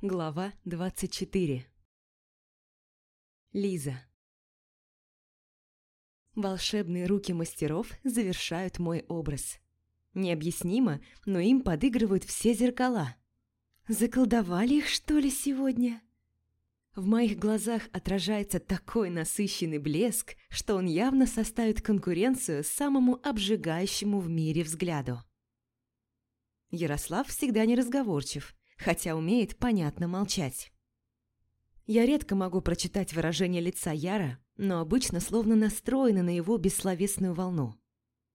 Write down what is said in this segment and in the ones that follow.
Глава 24 Лиза Волшебные руки мастеров завершают мой образ. Необъяснимо, но им подыгрывают все зеркала. Заколдовали их, что ли, сегодня? В моих глазах отражается такой насыщенный блеск, что он явно составит конкуренцию самому обжигающему в мире взгляду. Ярослав всегда неразговорчив, хотя умеет понятно молчать. Я редко могу прочитать выражение лица Яра, но обычно словно настроена на его бессловесную волну.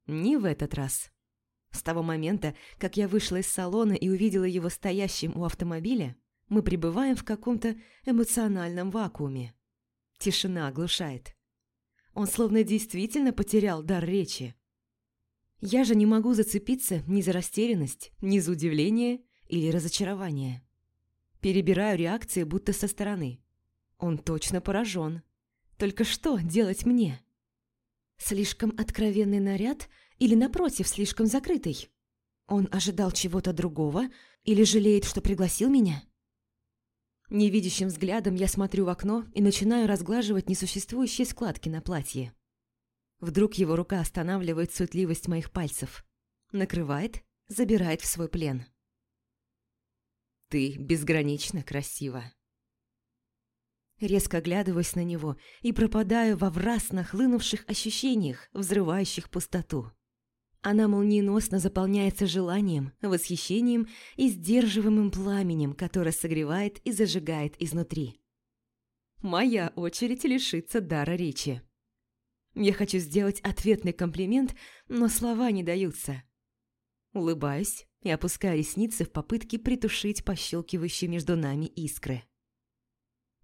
Не в этот раз. С того момента, как я вышла из салона и увидела его стоящим у автомобиля, мы пребываем в каком-то эмоциональном вакууме. Тишина оглушает. Он словно действительно потерял дар речи. Я же не могу зацепиться ни за растерянность, ни за удивление или разочарование. Перебираю реакции будто со стороны. Он точно поражен. Только что делать мне? Слишком откровенный наряд или, напротив, слишком закрытый? Он ожидал чего-то другого или жалеет, что пригласил меня? Невидящим взглядом я смотрю в окно и начинаю разглаживать несуществующие складки на платье. Вдруг его рука останавливает суетливость моих пальцев. Накрывает, забирает в свой плен. «Ты безгранично красива». Резко оглядываюсь на него и пропадаю во враз нахлынувших ощущениях, взрывающих пустоту. Она молниеносно заполняется желанием, восхищением и сдерживаемым пламенем, которое согревает и зажигает изнутри. Моя очередь лишиться дара речи. Я хочу сделать ответный комплимент, но слова не даются. Улыбаюсь и опускаю ресницы в попытке притушить пощелкивающие между нами искры.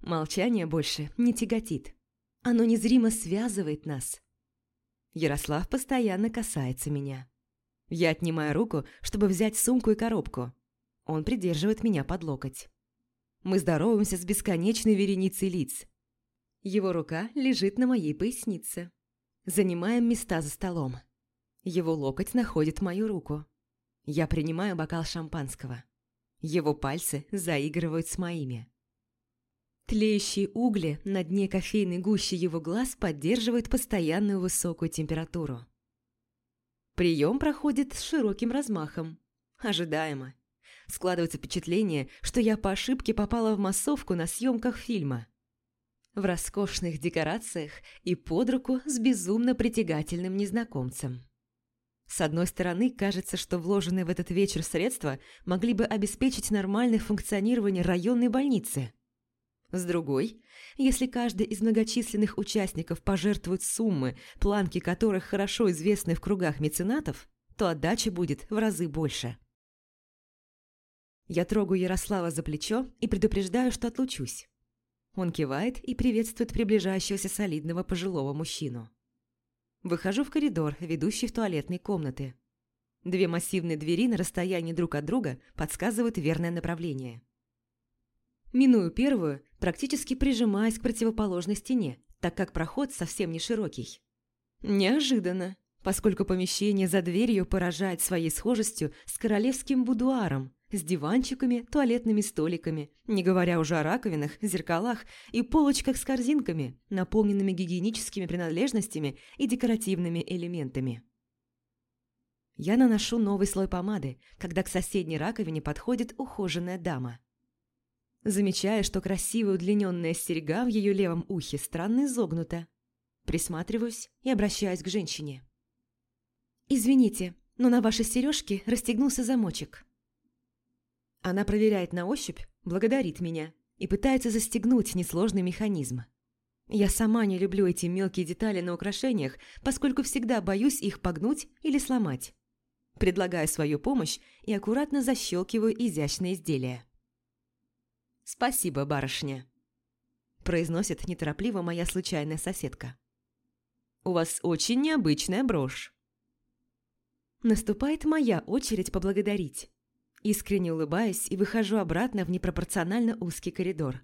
Молчание больше не тяготит. Оно незримо связывает нас. Ярослав постоянно касается меня. Я отнимаю руку, чтобы взять сумку и коробку. Он придерживает меня под локоть. Мы здороваемся с бесконечной вереницей лиц. Его рука лежит на моей пояснице. Занимаем места за столом. Его локоть находит мою руку. Я принимаю бокал шампанского. Его пальцы заигрывают с моими. Тлеющие угли на дне кофейной гущи его глаз поддерживают постоянную высокую температуру. Прием проходит с широким размахом. Ожидаемо. Складывается впечатление, что я по ошибке попала в массовку на съемках фильма в роскошных декорациях и под руку с безумно притягательным незнакомцем. С одной стороны, кажется, что вложенные в этот вечер средства могли бы обеспечить нормальное функционирование районной больницы. С другой, если каждый из многочисленных участников пожертвует суммы, планки которых хорошо известны в кругах меценатов, то отдача будет в разы больше. Я трогаю Ярослава за плечо и предупреждаю, что отлучусь. Он кивает и приветствует приближающегося солидного пожилого мужчину. Выхожу в коридор, ведущий в туалетные комнаты. Две массивные двери на расстоянии друг от друга подсказывают верное направление. Миную первую, практически прижимаясь к противоположной стене, так как проход совсем не широкий. Неожиданно, поскольку помещение за дверью поражает своей схожестью с королевским будуаром, с диванчиками, туалетными столиками, не говоря уже о раковинах, зеркалах и полочках с корзинками, наполненными гигиеническими принадлежностями и декоративными элементами. Я наношу новый слой помады, когда к соседней раковине подходит ухоженная дама. Замечаю, что красивая удлиненная серьга в ее левом ухе странно изогнута. Присматриваюсь и обращаюсь к женщине. «Извините, но на вашей сережке расстегнулся замочек». Она проверяет на ощупь, благодарит меня и пытается застегнуть несложный механизм. Я сама не люблю эти мелкие детали на украшениях, поскольку всегда боюсь их погнуть или сломать. Предлагаю свою помощь и аккуратно защелкиваю изящное изделие. «Спасибо, барышня», – произносит неторопливо моя случайная соседка. «У вас очень необычная брошь». Наступает моя очередь поблагодарить. Искренне улыбаюсь и выхожу обратно в непропорционально узкий коридор.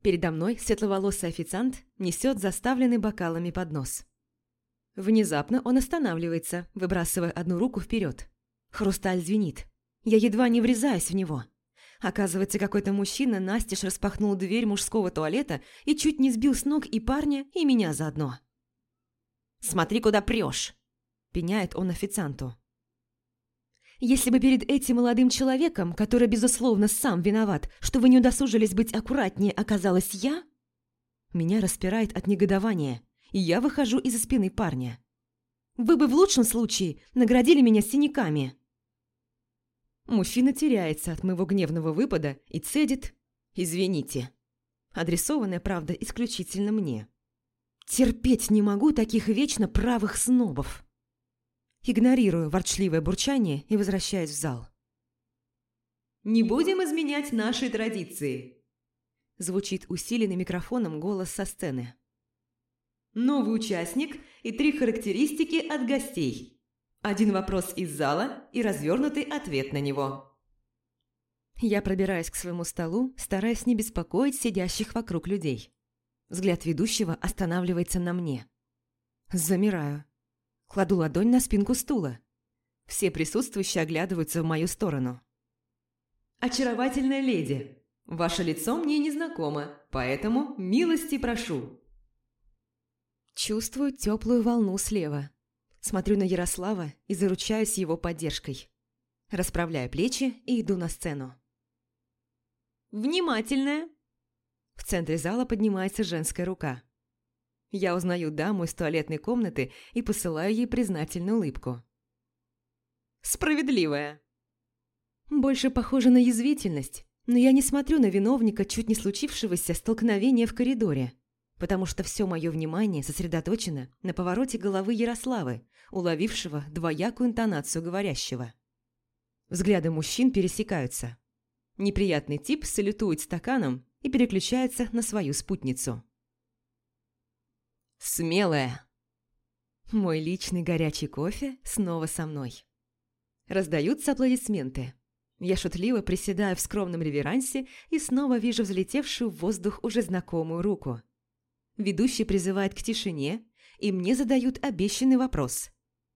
Передо мной светловолосый официант несет заставленный бокалами поднос. Внезапно он останавливается, выбрасывая одну руку вперед. Хрусталь звенит. Я едва не врезаюсь в него. Оказывается, какой-то мужчина настежь распахнул дверь мужского туалета и чуть не сбил с ног и парня, и меня заодно. «Смотри, куда прешь!» – пеняет он официанту. Если бы перед этим молодым человеком, который, безусловно, сам виноват, что вы не удосужились быть аккуратнее, оказалась я, меня распирает от негодования, и я выхожу из-за спины парня. Вы бы в лучшем случае наградили меня синяками. Мужчина теряется от моего гневного выпада и цедит «Извините». Адресованная, правда, исключительно мне. Терпеть не могу таких вечно правых снобов. Игнорирую ворчливое бурчание и возвращаюсь в зал. «Не будем изменять наши традиции», – звучит усиленный микрофоном голос со сцены. «Новый участник и три характеристики от гостей. Один вопрос из зала и развернутый ответ на него». Я пробираюсь к своему столу, стараясь не беспокоить сидящих вокруг людей. Взгляд ведущего останавливается на мне. Замираю. Кладу ладонь на спинку стула. Все присутствующие оглядываются в мою сторону. «Очаровательная леди, ваше лицо мне незнакомо, поэтому милости прошу». Чувствую теплую волну слева. Смотрю на Ярослава и заручаюсь его поддержкой. Расправляю плечи и иду на сцену. «Внимательная!» В центре зала поднимается женская рука. Я узнаю даму из туалетной комнаты и посылаю ей признательную улыбку. «Справедливая». Больше похоже на язвительность, но я не смотрю на виновника чуть не случившегося столкновения в коридоре, потому что все мое внимание сосредоточено на повороте головы Ярославы, уловившего двоякую интонацию говорящего. Взгляды мужчин пересекаются. Неприятный тип салютует стаканом и переключается на свою спутницу. Смелая. Мой личный горячий кофе снова со мной. Раздаются аплодисменты. Я шутливо приседаю в скромном реверансе и снова вижу взлетевшую в воздух уже знакомую руку. Ведущий призывает к тишине, и мне задают обещанный вопрос.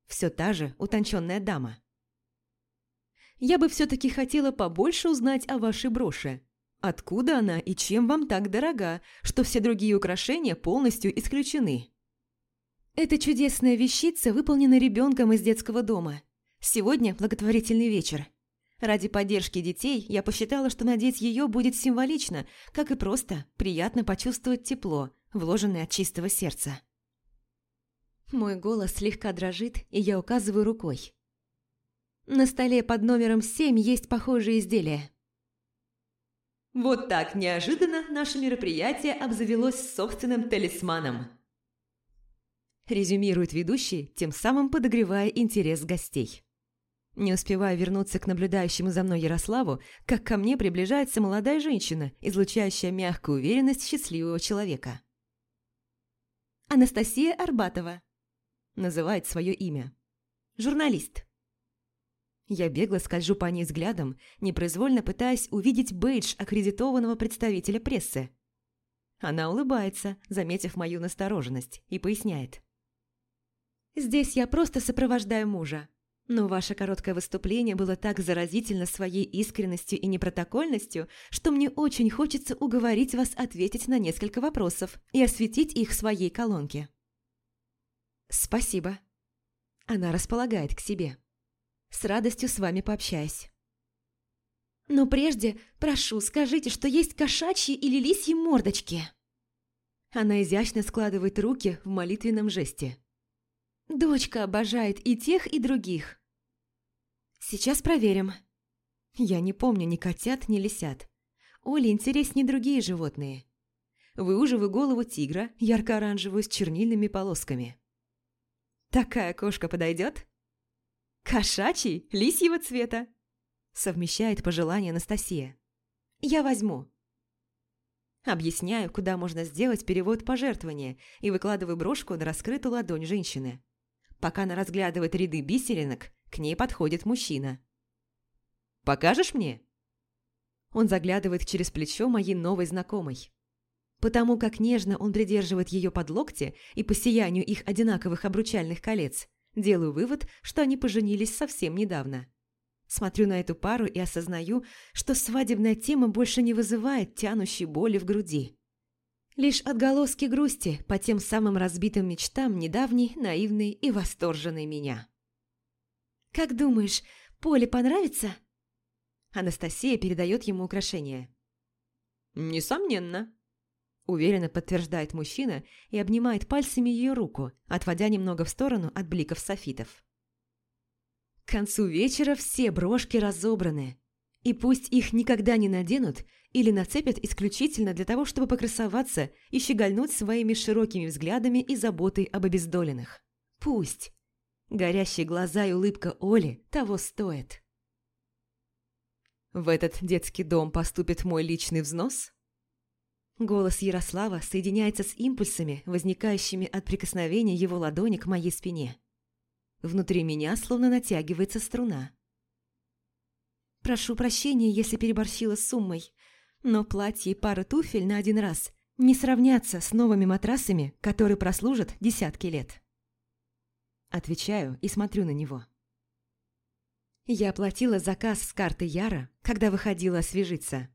Все та же утонченная дама. Я бы все-таки хотела побольше узнать о вашей броши. Откуда она и чем вам так дорога, что все другие украшения полностью исключены? Эта чудесная вещица выполнена ребенком из детского дома. Сегодня благотворительный вечер. Ради поддержки детей я посчитала, что надеть ее будет символично, как и просто приятно почувствовать тепло, вложенное от чистого сердца. Мой голос слегка дрожит, и я указываю рукой. На столе под номером 7 есть похожие изделия. Вот так неожиданно наше мероприятие обзавелось собственным талисманом. Резюмирует ведущий, тем самым подогревая интерес гостей. Не успевая вернуться к наблюдающему за мной Ярославу, как ко мне приближается молодая женщина, излучающая мягкую уверенность счастливого человека. Анастасия Арбатова. Называет свое имя. Журналист. Я бегло скольжу по ней взглядом, непроизвольно пытаясь увидеть бейдж аккредитованного представителя прессы. Она улыбается, заметив мою настороженность, и поясняет. «Здесь я просто сопровождаю мужа. Но ваше короткое выступление было так заразительно своей искренностью и непротокольностью, что мне очень хочется уговорить вас ответить на несколько вопросов и осветить их в своей колонке». «Спасибо». Она располагает к себе. С радостью с вами пообщаюсь. Но прежде, прошу, скажите, что есть кошачьи или лисьи мордочки. Она изящно складывает руки в молитвенном жесте. Дочка обожает и тех, и других. Сейчас проверим. Я не помню ни котят, ни лисят. Оле интереснее другие животные. Выуживаю голову тигра, ярко-оранжевую, с чернильными полосками. Такая кошка подойдет? «Кошачий, лисьего цвета!» Совмещает пожелание Анастасия. «Я возьму». Объясняю, куда можно сделать перевод пожертвования и выкладываю брошку на раскрытую ладонь женщины. Пока она разглядывает ряды бисеринок, к ней подходит мужчина. «Покажешь мне?» Он заглядывает через плечо моей новой знакомой. Потому как нежно он придерживает ее под локти и по сиянию их одинаковых обручальных колец, Делаю вывод, что они поженились совсем недавно. Смотрю на эту пару и осознаю, что свадебная тема больше не вызывает тянущей боли в груди. Лишь отголоски грусти по тем самым разбитым мечтам недавней, наивной и восторженной меня. «Как думаешь, Поле понравится?» Анастасия передает ему украшение. «Несомненно», – уверенно подтверждает мужчина и обнимает пальцами ее руку, отводя немного в сторону от бликов софитов. К концу вечера все брошки разобраны, и пусть их никогда не наденут или нацепят исключительно для того, чтобы покрасоваться и щегольнуть своими широкими взглядами и заботой об обездоленных. Пусть. Горящие глаза и улыбка Оли того стоят. В этот детский дом поступит мой личный взнос? Голос Ярослава соединяется с импульсами, возникающими от прикосновения его ладони к моей спине. Внутри меня словно натягивается струна. Прошу прощения, если переборщила с суммой, но платье и пара туфель на один раз не сравнятся с новыми матрасами, которые прослужат десятки лет. Отвечаю и смотрю на него. Я оплатила заказ с карты Яра, когда выходила освежиться.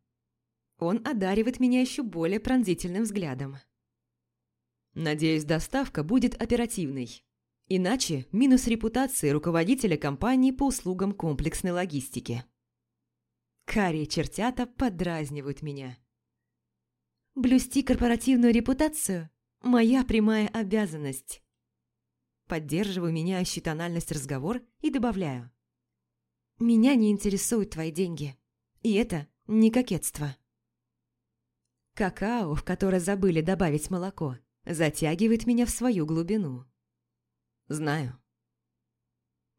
Он одаривает меня еще более пронзительным взглядом. Надеюсь, доставка будет оперативной. Иначе минус репутации руководителя компании по услугам комплексной логистики. Карие чертята подразнивают меня. Блюсти корпоративную репутацию – моя прямая обязанность. Поддерживаю меняющий тональность разговор и добавляю. Меня не интересуют твои деньги. И это не кокетство. Какао, в которое забыли добавить молоко, затягивает меня в свою глубину. Знаю.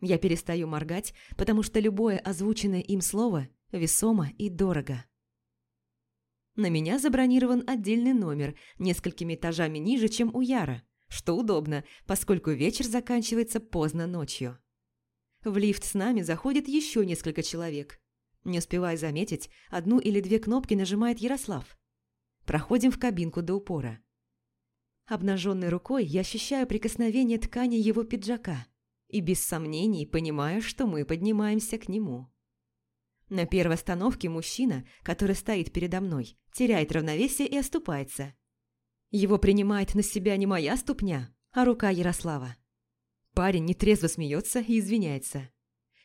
Я перестаю моргать, потому что любое озвученное им слово весомо и дорого. На меня забронирован отдельный номер несколькими этажами ниже, чем у Яра, что удобно, поскольку вечер заканчивается поздно ночью. В лифт с нами заходит еще несколько человек. Не успевая заметить, одну или две кнопки нажимает Ярослав. Проходим в кабинку до упора. Обнаженной рукой я ощущаю прикосновение ткани его пиджака и без сомнений понимаю, что мы поднимаемся к нему. На первой остановке мужчина, который стоит передо мной, теряет равновесие и оступается. Его принимает на себя не моя ступня, а рука Ярослава. Парень нетрезво смеется и извиняется.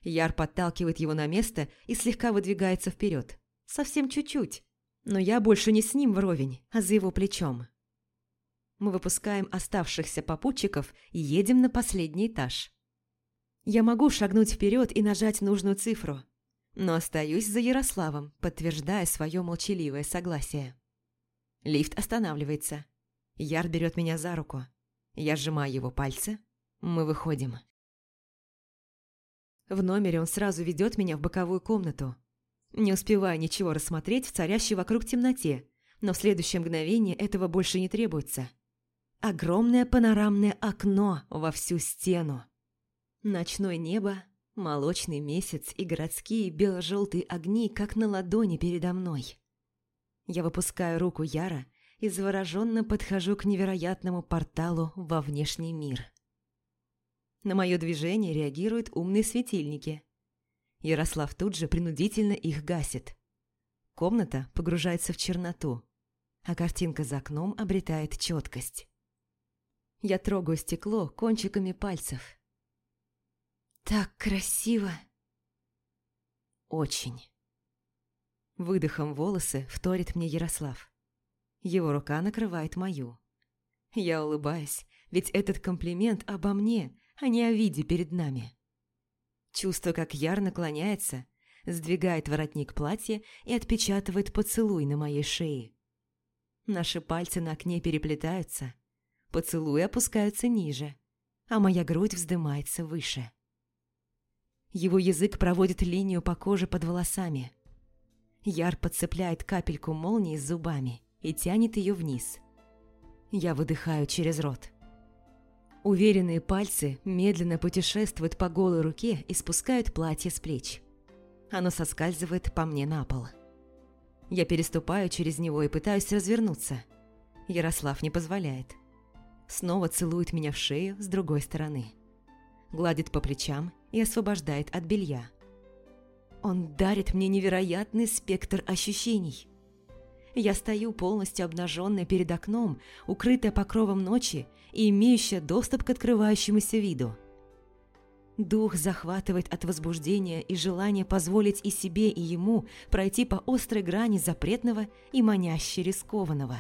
Яр подталкивает его на место и слегка выдвигается вперед. Совсем чуть-чуть, но я больше не с ним вровень, а за его плечом. Мы выпускаем оставшихся попутчиков и едем на последний этаж. Я могу шагнуть вперед и нажать нужную цифру, но остаюсь за Ярославом, подтверждая свое молчаливое согласие. Лифт останавливается. Яр берет меня за руку. Я сжимаю его пальцы. Мы выходим. В номере он сразу ведет меня в боковую комнату, не успевая ничего рассмотреть в царящей вокруг темноте, но в следующее мгновение этого больше не требуется. Огромное панорамное окно во всю стену. Ночное небо, молочный месяц и городские бело-желтые огни, как на ладони передо мной. Я выпускаю руку Яра и завороженно подхожу к невероятному порталу во внешний мир. На мое движение реагируют умные светильники – Ярослав тут же принудительно их гасит. Комната погружается в черноту, а картинка за окном обретает четкость. Я трогаю стекло кончиками пальцев. «Так красиво!» «Очень!» Выдохом волосы вторит мне Ярослав. Его рука накрывает мою. Я улыбаюсь, ведь этот комплимент обо мне, а не о виде перед нами. Чувствую, как Яр наклоняется, сдвигает воротник платья и отпечатывает поцелуй на моей шее. Наши пальцы на окне переплетаются, поцелуи опускаются ниже, а моя грудь вздымается выше. Его язык проводит линию по коже под волосами. Яр подцепляет капельку молнии с зубами и тянет ее вниз. Я выдыхаю через рот. Уверенные пальцы медленно путешествуют по голой руке и спускают платье с плеч. Оно соскальзывает по мне на пол. Я переступаю через него и пытаюсь развернуться. Ярослав не позволяет. Снова целует меня в шею с другой стороны. Гладит по плечам и освобождает от белья. Он дарит мне невероятный спектр ощущений. Я стою полностью обнаженная перед окном, укрытая покровом ночи и имеющая доступ к открывающемуся виду. Дух захватывает от возбуждения и желания позволить и себе, и ему пройти по острой грани запретного и маняще рискованного.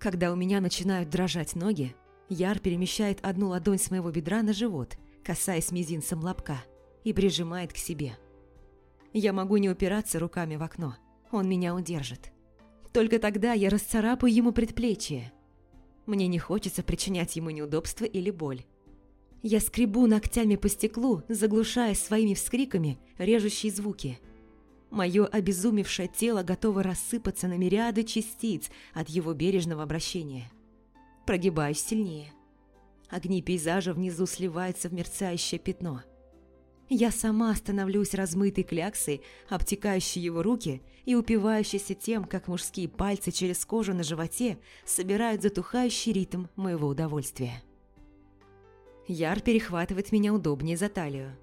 Когда у меня начинают дрожать ноги, Яр перемещает одну ладонь с моего бедра на живот, касаясь мизинцем лобка, и прижимает к себе. Я могу не упираться руками в окно, он меня удержит. Только тогда я расцарапаю ему предплечье. Мне не хочется причинять ему неудобства или боль. Я скребу ногтями по стеклу, заглушая своими вскриками режущие звуки. Мое обезумевшее тело готово рассыпаться на мириады частиц от его бережного обращения. Прогибаюсь сильнее. Огни пейзажа внизу сливаются в мерцающее пятно. Я сама становлюсь размытой кляксой, обтекающей его руки и упивающейся тем, как мужские пальцы через кожу на животе собирают затухающий ритм моего удовольствия. Яр перехватывает меня удобнее за талию.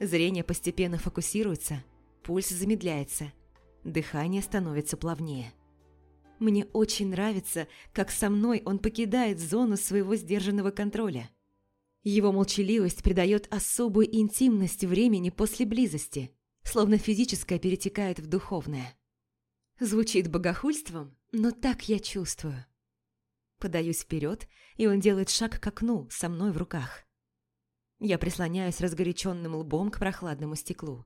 Зрение постепенно фокусируется, пульс замедляется, дыхание становится плавнее. Мне очень нравится, как со мной он покидает зону своего сдержанного контроля. Его молчаливость придает особую интимность времени после близости, словно физическое перетекает в духовное. Звучит богохульством, но так я чувствую. Подаюсь вперед, и он делает шаг к окну со мной в руках. Я прислоняюсь разгоряченным лбом к прохладному стеклу.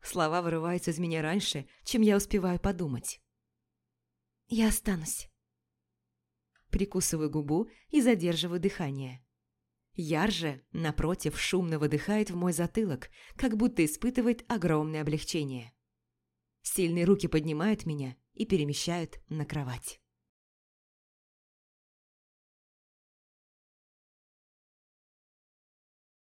Слова вырываются из меня раньше, чем я успеваю подумать. «Я останусь». Прикусываю губу и задерживаю дыхание. Яр же, напротив, шумно выдыхает в мой затылок, как будто испытывает огромное облегчение. Сильные руки поднимают меня и перемещают на кровать.